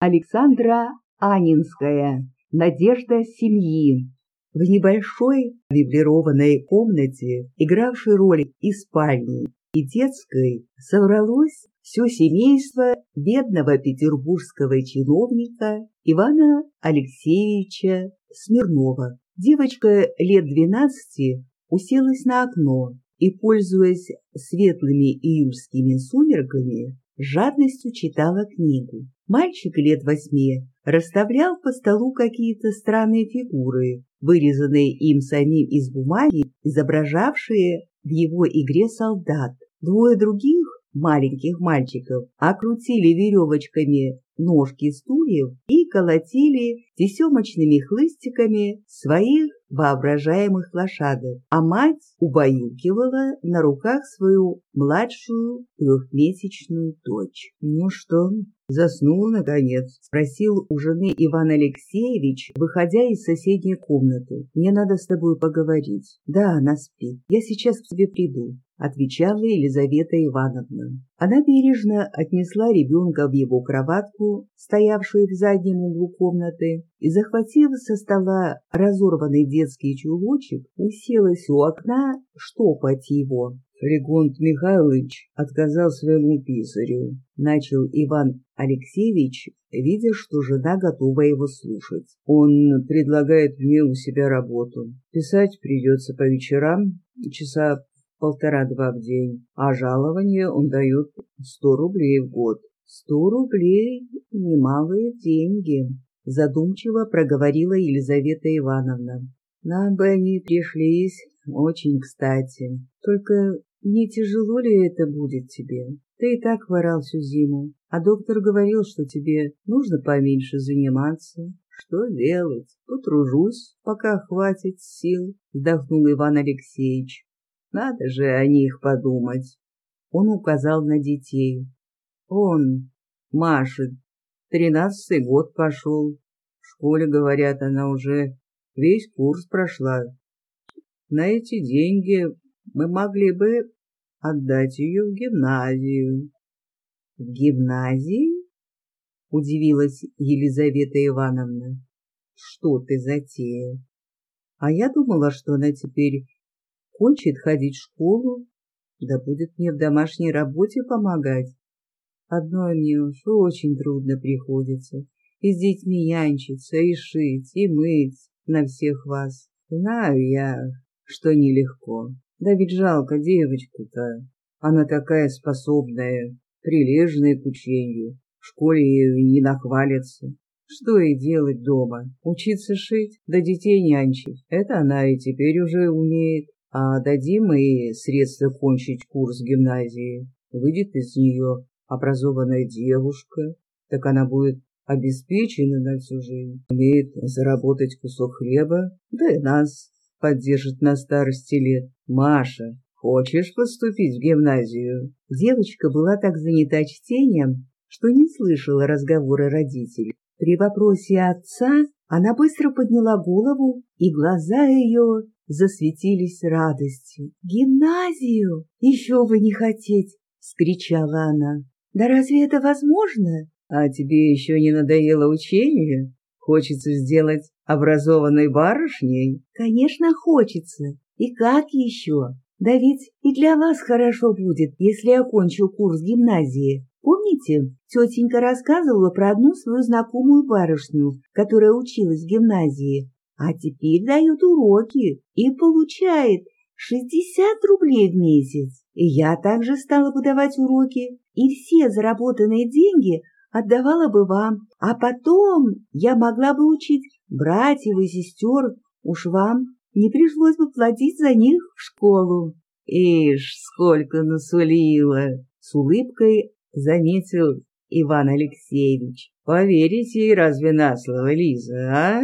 Александра Анинская. Надежда семьи. В небольшой меблированной комнате, игравшей роль и спальни, и детской, собралось все семейство бедного петербургского чиновника Ивана Алексеевича Смирнова. Девочка лет двенадцати уселась на окно и, пользуясь светлыми июльскими сумерками, жадностью читала книгу. Мальчик лет восьми расставлял по столу какие-то странные фигуры, вырезанные им самим из бумаги, изображавшие в его игре солдат. Двое других маленьких мальчиков окрутили веревочками ножки стульев и колотили тесемочными хлыстиками своих воображаемых лошадок, а мать убаюкивала на руках свою младшую трехмесячную дочь. «Ну что, заснул, наконец?» — спросил у жены Иван Алексеевич, выходя из соседней комнаты. «Мне надо с тобой поговорить». «Да, она спит. Я сейчас к тебе приду» отвечала Елизавета Ивановна. Она бережно отнесла ребенка в его кроватку, стоявшую в заднем углу комнаты, и, захватив со стола разорванный детский чулочек, уселась у окна штопать его. Фригонт Михайлович отказал своему писарю. Начал Иван Алексеевич, видя, что жена готова его слушать. Он предлагает мне у себя работу. Писать придется по вечерам, часа полтора-два в день, а жалование он дает сто рублей в год. Сто рублей — немалые деньги, задумчиво проговорила Елизавета Ивановна. Нам бы они пришлись очень кстати. Только не тяжело ли это будет тебе? Ты и так ворал всю зиму, а доктор говорил, что тебе нужно поменьше заниматься. Что делать? Потружусь, пока хватит сил, вздохнул Иван Алексеевич. Надо же о них подумать. Он указал на детей. Он, Маша, тринадцатый год пошел. В школе, говорят, она уже весь курс прошла. На эти деньги мы могли бы отдать ее в гимназию. — В гимназию? — удивилась Елизавета Ивановна. — Что ты затеял? А я думала, что она теперь кончит ходить в школу, да будет мне в домашней работе помогать. Одной мне уж очень трудно приходится, и с детьми янчиться, и шить, и мыть на всех вас. Знаю я, что нелегко. Да ведь жалко девочку-то. Она такая способная, прилежная к учению. В школе ее не нахвалится. Что ей делать дома? Учиться шить, да детей нянчить. Это она и теперь уже умеет. А дадим ей средства кончить курс гимназии, выйдет из нее образованная девушка, так она будет обеспечена на всю жизнь, умеет заработать кусок хлеба, да и нас поддержит на старости лет. Маша, хочешь поступить в гимназию? Девочка была так занята чтением, что не слышала разговора родителей. При вопросе отца она быстро подняла голову, и глаза ее засветились радостью. «Гимназию! Еще вы не хотеть!» — скричала она. «Да разве это возможно?» «А тебе еще не надоело учение? Хочется сделать образованной барышней?» «Конечно, хочется. И как еще? Да ведь и для вас хорошо будет, если я окончу курс гимназии. Помните, тетенька рассказывала про одну свою знакомую барышню, которая училась в гимназии, а теперь дает уроки и получает 60 рублей в месяц. Я также стала бы давать уроки, и все заработанные деньги отдавала бы вам, а потом я могла бы учить братьев и сестер, уж вам не пришлось бы платить за них в школу. Ишь, сколько насулила! С улыбкой заметил Иван Алексеевич. Поверите разве на слово, Лиза, а?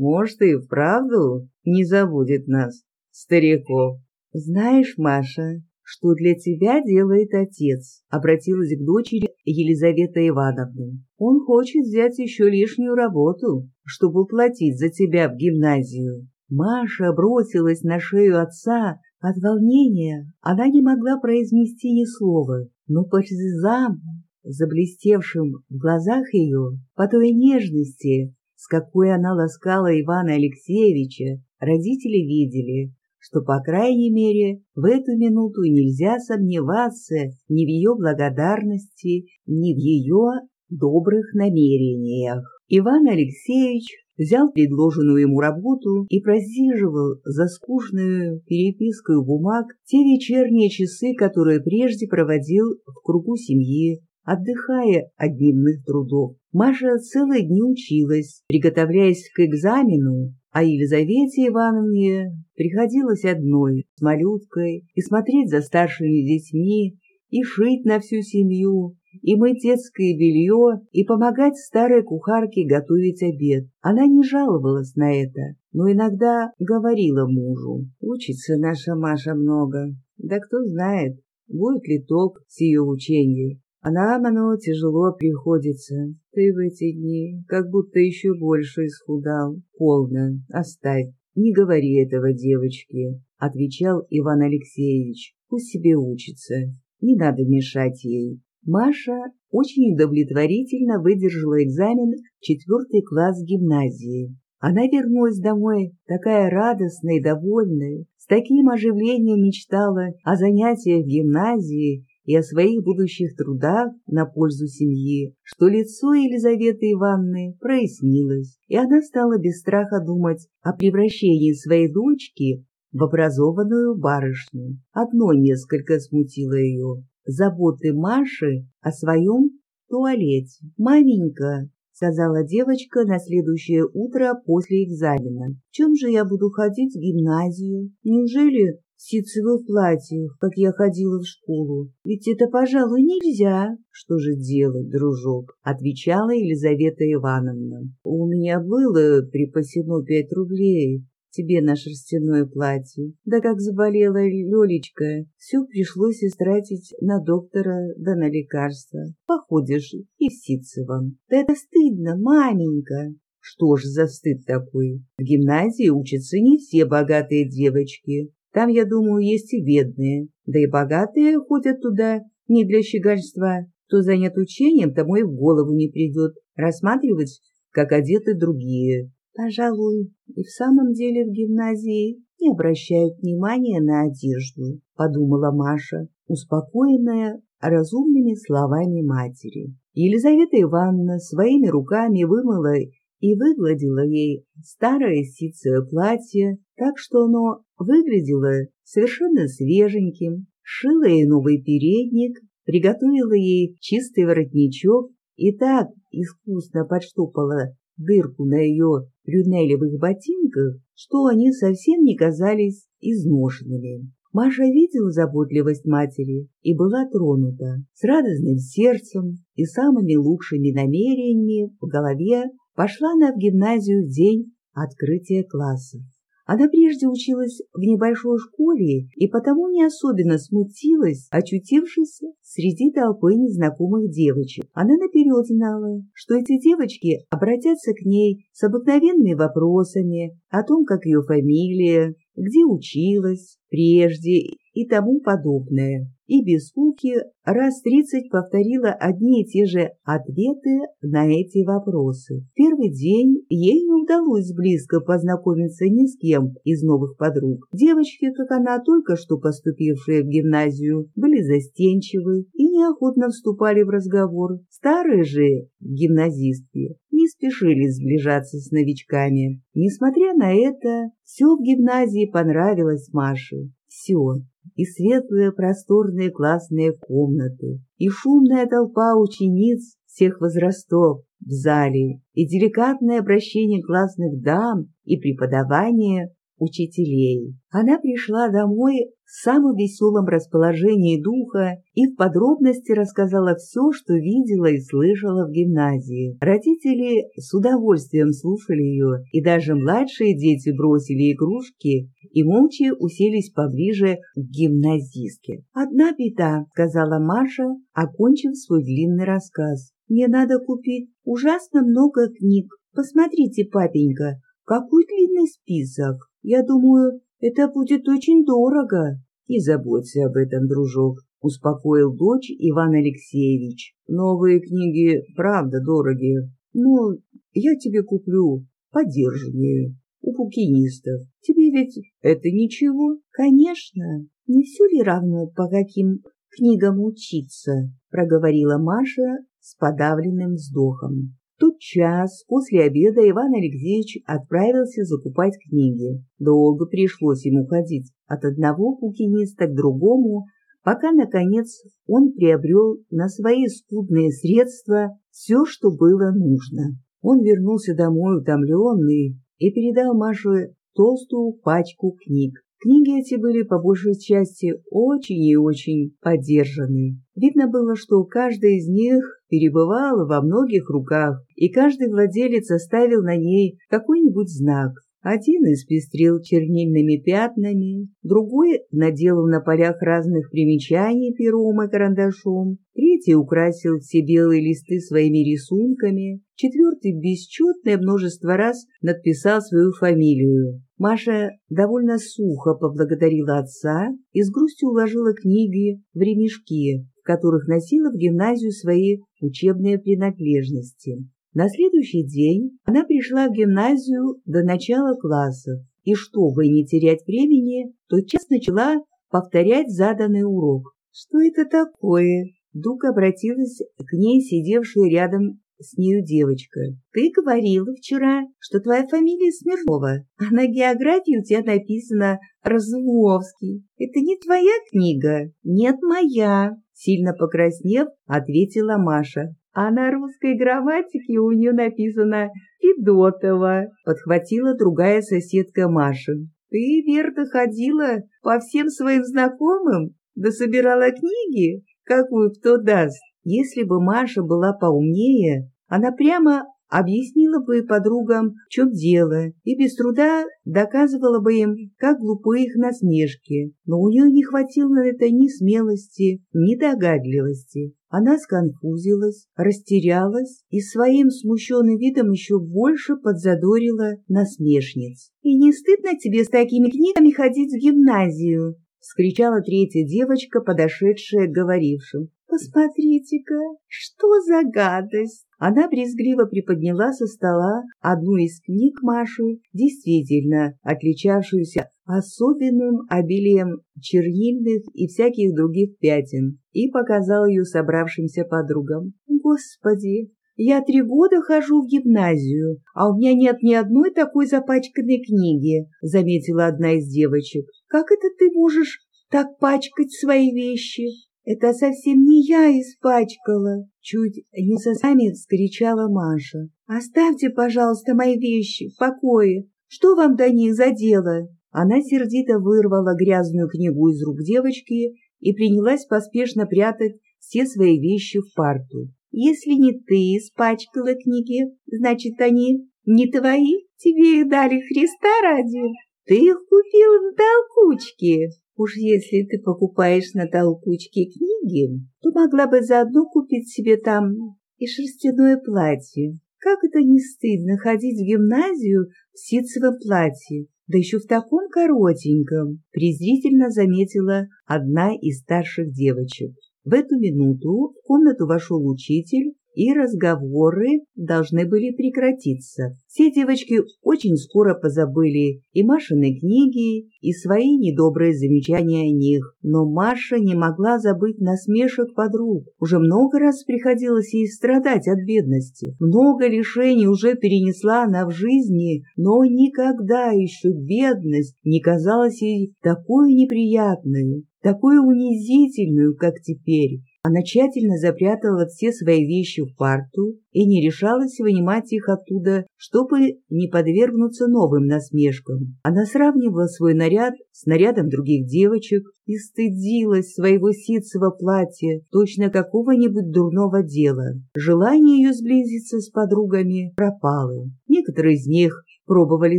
Может, и вправду не забудет нас, стариков. Знаешь, Маша, что для тебя делает отец? Обратилась к дочери Елизавета Ивановна. Он хочет взять еще лишнюю работу, чтобы платить за тебя в гимназию. Маша бросилась на шею отца. От волнения она не могла произнести ни слова, но по слезам заблестевшим в глазах ее, по той нежности, с какой она ласкала Ивана Алексеевича, родители видели, что, по крайней мере, в эту минуту нельзя сомневаться ни в ее благодарности, ни в ее добрых намерениях. Иван Алексеевич взял предложенную ему работу и просиживал за скучную перепиской бумаг те вечерние часы, которые прежде проводил в кругу семьи, отдыхая от дневных трудов. Маша целые дни училась, приготовляясь к экзамену, а Елизавете Ивановне приходилось одной, с малюткой, и смотреть за старшими детьми, и шить на всю семью, и мыть детское белье, и помогать старой кухарке готовить обед. Она не жаловалась на это, но иногда говорила мужу. «Учится наша Маша много. Да кто знает, будет ли толк с ее учений. А нам оно тяжело приходится. Ты в эти дни как будто еще больше исхудал. Полно, оставь. Не говори этого девочке, — отвечал Иван Алексеевич. Пусть себе учится. Не надо мешать ей. Маша очень удовлетворительно выдержала экзамен в четвертый класс гимназии. Она вернулась домой такая радостная и довольная, с таким оживлением мечтала о занятиях в гимназии и о своих будущих трудах на пользу семьи, что лицо Елизаветы Ивановны прояснилось, и она стала без страха думать о превращении своей дочки в образованную барышню. Одно несколько смутило ее — заботы Маши о своем туалете. «Маменька», — сказала девочка на следующее утро после экзамена, — «в чем же я буду ходить в гимназию? Неужели ситцевых платьях, как я ходила в школу. Ведь это, пожалуй, нельзя. Что же делать, дружок? Отвечала Елизавета Ивановна. У меня было припасено пять рублей тебе на шерстяное платье. Да как заболела Лёлечка, все пришлось истратить на доктора да на лекарства. Походишь и в Ситцевом. Да это стыдно, маменька. Что ж за стыд такой? В гимназии учатся не все богатые девочки. Там, я думаю, есть и бедные, да и богатые ходят туда не для щегольства. Кто занят учением, тому и в голову не придет рассматривать, как одеты другие. Пожалуй, и в самом деле в гимназии не обращают внимания на одежду, подумала Маша, успокоенная разумными словами матери. Елизавета Ивановна своими руками вымыла и выгладила ей старое ситцевое платье, так что оно выглядело совершенно свеженьким, шила ей новый передник, приготовила ей чистый воротничок и так искусно подштопала дырку на ее рюнелевых ботинках, что они совсем не казались изношенными. Маша видела заботливость матери и была тронута. С радостным сердцем и самыми лучшими намерениями в голове пошла она в гимназию в день открытия классов. Она прежде училась в небольшой школе и потому не особенно смутилась, очутившись среди толпы незнакомых девочек. Она наперед знала, что эти девочки обратятся к ней с обыкновенными вопросами о том, как ее фамилия, где училась прежде и тому подобное и без скуки раз тридцать повторила одни и те же ответы на эти вопросы. В первый день ей не удалось близко познакомиться ни с кем из новых подруг. Девочки, как она, только что поступившие в гимназию, были застенчивы и неохотно вступали в разговор. Старые же гимназистки не спешили сближаться с новичками. Несмотря на это, все в гимназии понравилось Маше. Все и светлые просторные классные комнаты, и шумная толпа учениц всех возрастов в зале, и деликатное обращение классных дам, и преподавание учителей. Она пришла домой в самом веселом расположении духа и в подробности рассказала все, что видела и слышала в гимназии. Родители с удовольствием слушали ее, и даже младшие дети бросили игрушки и молча уселись поближе к гимназистке. «Одна беда», — сказала Маша, окончив свой длинный рассказ. «Мне надо купить ужасно много книг. Посмотрите, папенька, какой длинный список. Я думаю, это будет очень дорого. Не заботься об этом, дружок. — успокоил дочь Иван Алексеевич. «Новые книги правда дорогие. Но я тебе куплю подержанные у букинистов. Тебе ведь это ничего?» «Конечно. Не все ли равно, по каким книгам учиться?» — проговорила Маша с подавленным вздохом. Тот час после обеда Иван Алексеевич отправился закупать книги. Долго пришлось ему ходить от одного букиниста к другому, пока, наконец, он приобрел на свои скудные средства все, что было нужно. Он вернулся домой утомленный и передал Маше толстую пачку книг. Книги эти были по большей части очень и очень подержаны. Видно было, что каждая из них перебывала во многих руках, и каждый владелец оставил на ней какой-нибудь знак. Один испестрил чернильными пятнами, другой наделал на полях разных примечаний пером и карандашом, третий украсил все белые листы своими рисунками, четвертый бесчетное множество раз надписал свою фамилию. Маша довольно сухо поблагодарила отца и с грустью уложила книги в ремешки, в которых носила в гимназию свои учебные принадлежности. На следующий день она пришла в гимназию до начала классов, и чтобы не терять времени, тотчас начала повторять заданный урок. «Что это такое?» Вдруг обратилась к ней сидевшая рядом с нею девочка. «Ты говорила вчера, что твоя фамилия Смирнова, а на географии у тебя написано Разумовский. Это не твоя книга?» «Нет, моя», — сильно покраснев, ответила Маша. А на русской грамматике у нее написано «Федотова», — подхватила другая соседка Маша. «Ты, Верта, ходила по всем своим знакомым, да собирала книги, какую кто даст?» Если бы Маша была поумнее, она прямо объяснила бы подругам, в чем дело, и без труда доказывала бы им, как глупы их насмешки. Но у нее не хватило на это ни смелости, ни догадливости. Она сконфузилась, растерялась и своим смущенным видом еще больше подзадорила насмешниц. «И не стыдно тебе с такими книгами ходить в гимназию?» — вскричала третья девочка, подошедшая к говорившим. «Посмотрите-ка, что за гадость!» Она брезгливо приподняла со стола одну из книг Маши, действительно отличавшуюся особенным обилием чернильных и всяких других пятен, и показала ее собравшимся подругам. «Господи, я три года хожу в гимназию, а у меня нет ни одной такой запачканной книги», — заметила одна из девочек. «Как это ты можешь так пачкать свои вещи?» «Это совсем не я испачкала!» Чуть не со сами вскричала Маша. «Оставьте, пожалуйста, мои вещи в покое. Что вам до них за дело?» Она сердито вырвала грязную книгу из рук девочки и принялась поспешно прятать все свои вещи в парту. «Если не ты испачкала книги, значит, они не твои? Тебе их дали Христа ради? Ты их купила на толкучке!» Уж если ты покупаешь на толкучке книги, то могла бы заодно купить себе там и шерстяное платье. Как это не стыдно ходить в гимназию в ситцевом платье, да еще в таком коротеньком, презрительно заметила одна из старших девочек. В эту минуту в комнату вошел учитель и разговоры должны были прекратиться. Все девочки очень скоро позабыли и Машины книги, и свои недобрые замечания о них. Но Маша не могла забыть насмешек подруг. Уже много раз приходилось ей страдать от бедности. Много лишений уже перенесла она в жизни, но никогда еще бедность не казалась ей такой неприятной, такой унизительную, как теперь. Она тщательно запрятала все свои вещи в парту и не решалась вынимать их оттуда, чтобы не подвергнуться новым насмешкам. Она сравнивала свой наряд с нарядом других девочек и стыдилась своего ситцевого платья, точно какого-нибудь дурного дела. Желание ее сблизиться с подругами пропало. Некоторые из них пробовали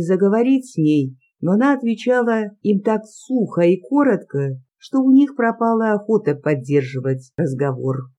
заговорить с ней, но она отвечала им так сухо и коротко, что у них пропала охота поддерживать разговор.